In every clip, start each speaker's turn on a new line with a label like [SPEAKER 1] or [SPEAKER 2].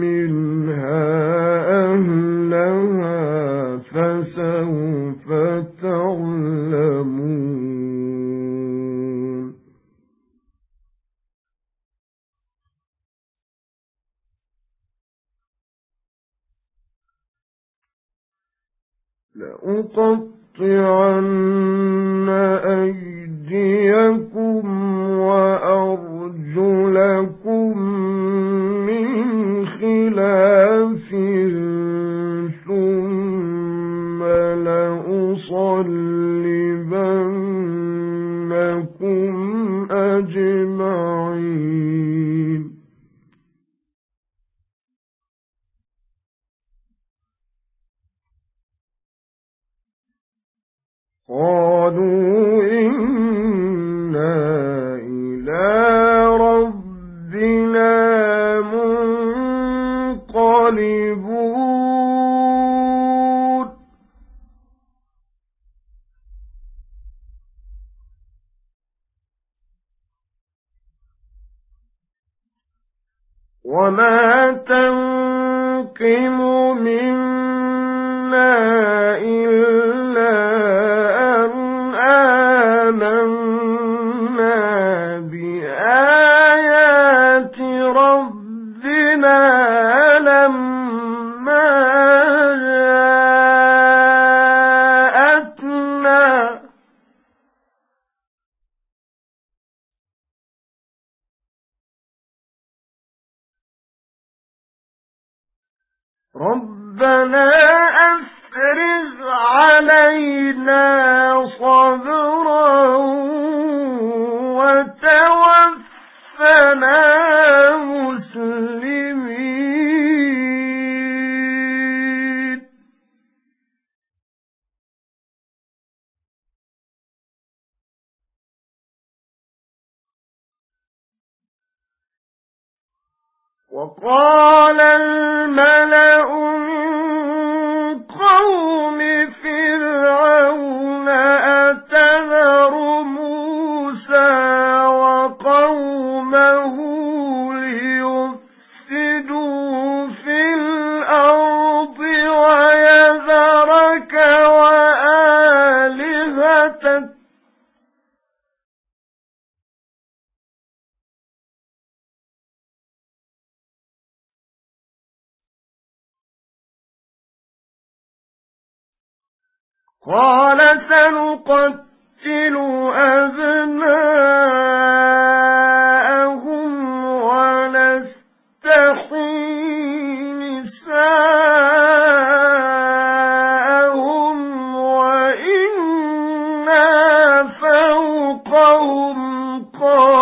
[SPEAKER 1] منها أهلها فسوف تعلمون. لأقطعن أيديكم لأصلبنكم أجمعين. قالوا وما تنقم منا قال سنقتل أبناءهم ونستحيي نساءهم وإنا فوقهم قاهرون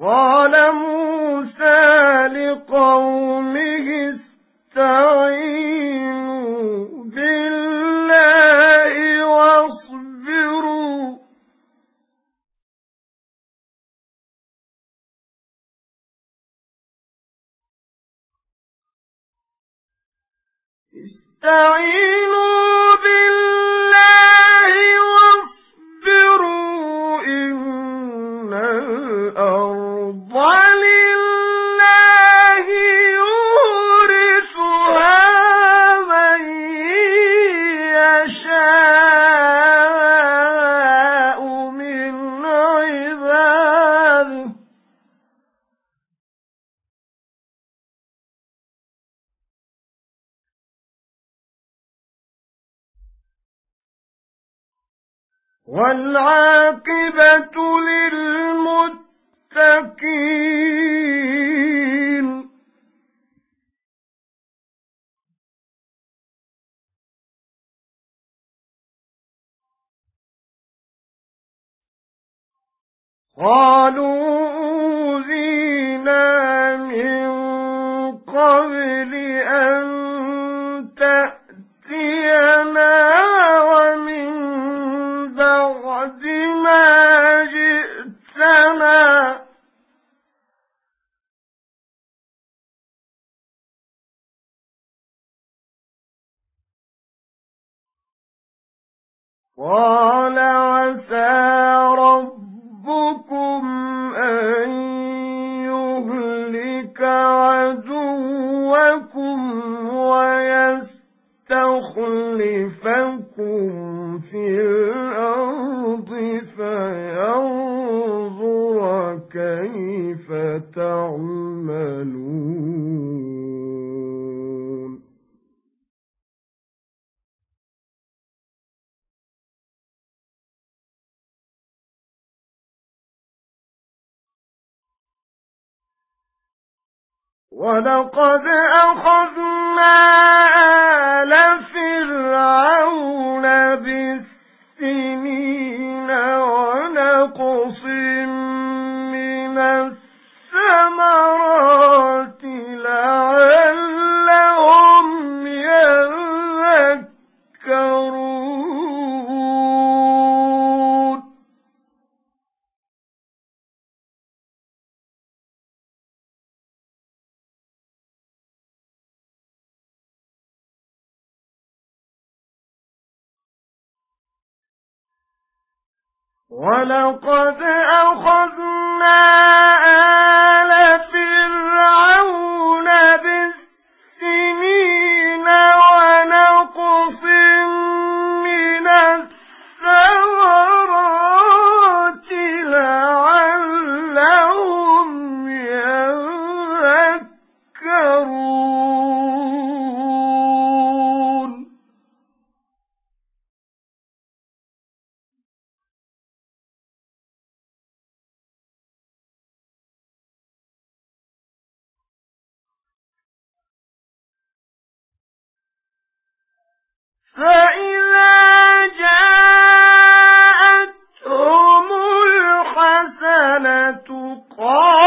[SPEAKER 1] قال موسى لقومه استعينوا بالله واصبروا. استعينوا والعاقبة للمتقين. قالوا قال عسى ربكم أن يهلك عدوكم ويستخلفكم في الأرض فينظر كيف ولقد أخذنا آل فرعون بالسنين ونقص من الثمرات ولقد أخذنا الحسنة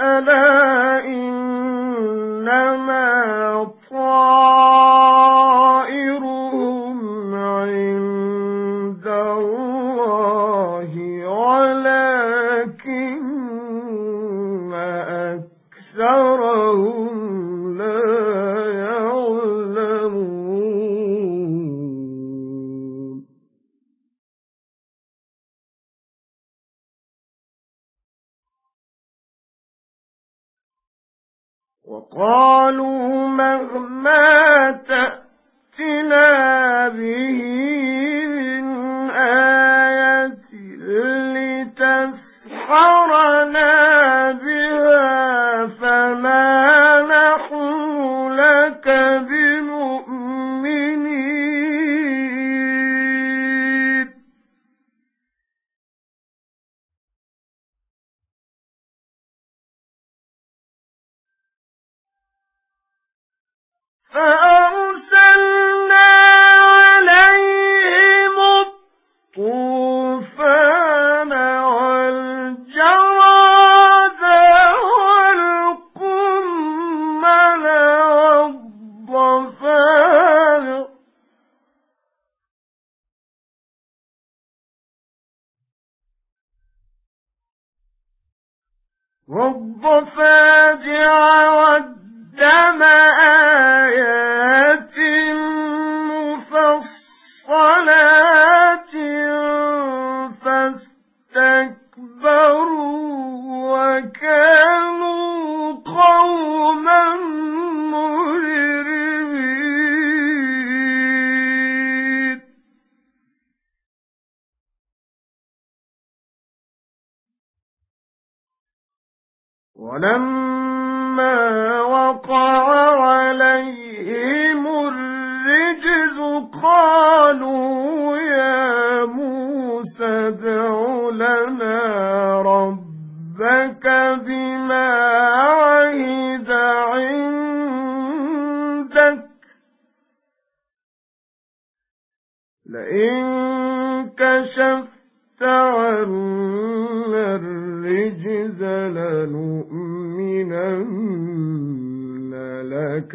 [SPEAKER 1] ألا إنما وقالوا مهما تأتنا به من آية لتسحرنا بها فما نحن لك بمؤمنين قالوا يا موسى ادع لنا ربك بما عهد عندك. لئن كشفت عنا الرجز لنؤمنن لك